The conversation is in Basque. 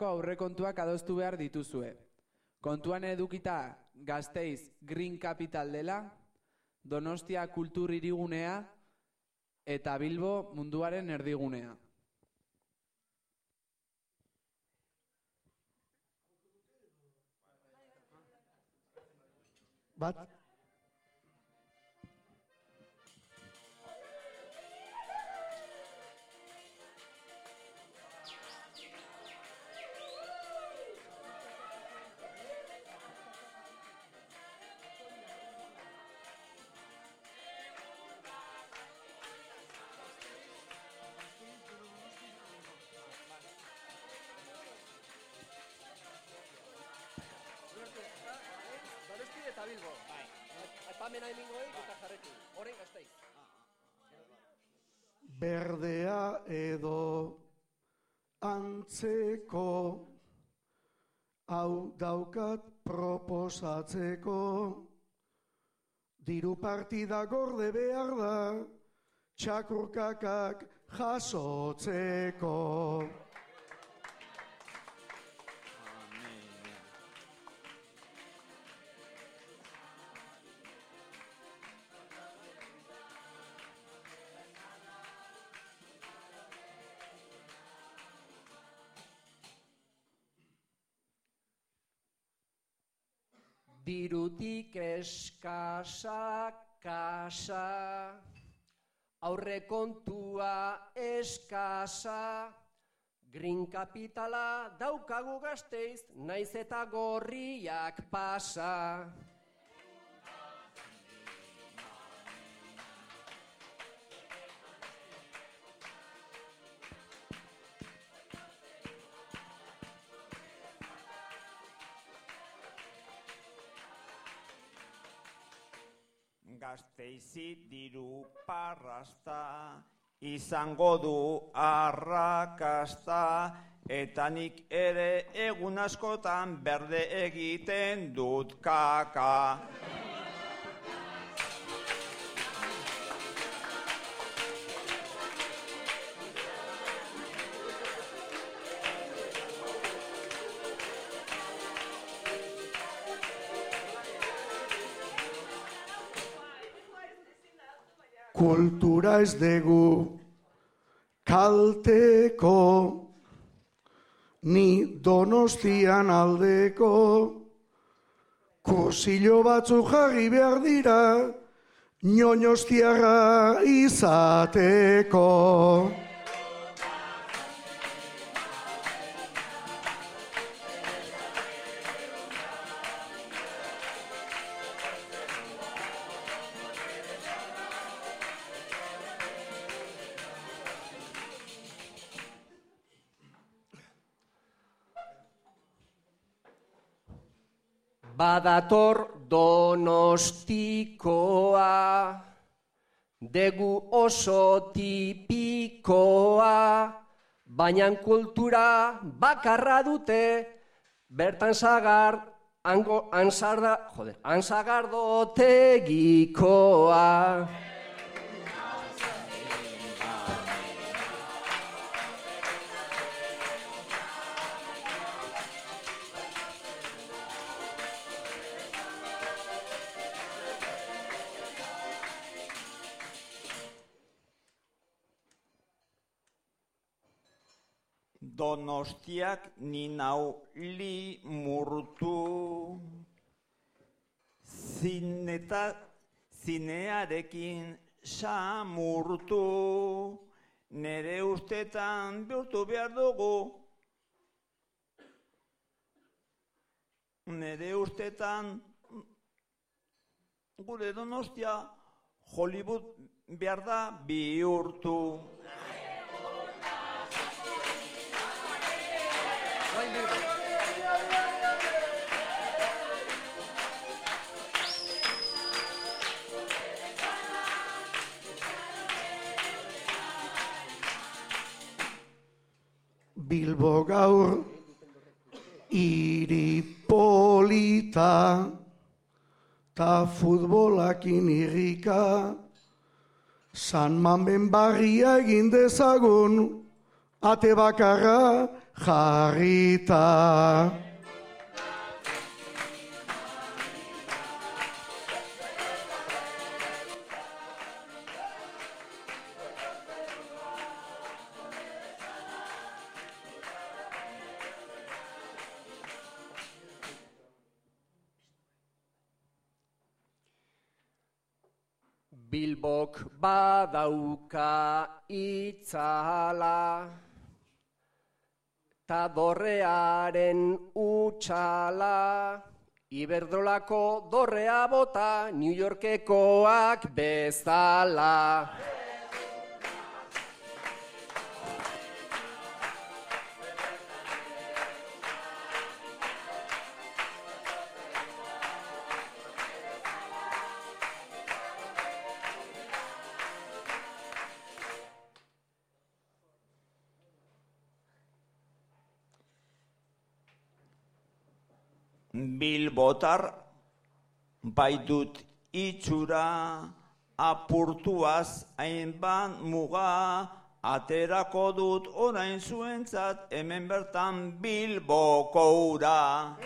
urterako aurrekontuak adostu behar dituzue. Kontuan edukita gazteiz Green Capital dela, Donostia kultur irigunea eta Bilbo munduaren erdigunea. Bat, eta Bilbo. Bai. Aipamena emingo eta jarretu. Orain gazteiz. berdea edo antzeko hau daukat proposatzeko diru partida gorde behar da txakurkakak jasotzeko. Dirutik eskasa kasa, aurrekontua eskasa, Green Capitala daukagu gazteiz, naiz eta gorriak pasa. Gazteizi diru parrasta, izango du arrakasta, eta nik ere egun askotan berde egiten dut kaka. Kultura ez dugu kalteko, ni donostian aldeko, kursillo batzuk jarri behar dira, ñoñostiarra izateko. Badator donostikoa, degu oso tipikoa, baina kultura bakarra dute, bertan zagar, ango, ansarda, joder, anzagardo tegikoa. Donostiak ni nau li murtu. Zineta, zinearekin samurtu. Nere ustetan bihurtu behar dugu. Nere ustetan gure donostia Hollywood behar da bihurtu. Bilbo gaur iri polita ta futbolakin irrika San Mamen barria egin dezagun ate bakarra jarrita. Bilbok badauka itzala, ta dorrearen utxala, Iberdrolako dorrea bota, New Yorkekoak bezala. Bilbotar baitut itxura, apurtuaz hainban muga, aterako dut orain zuentzat hemen bertan Bilboko ura.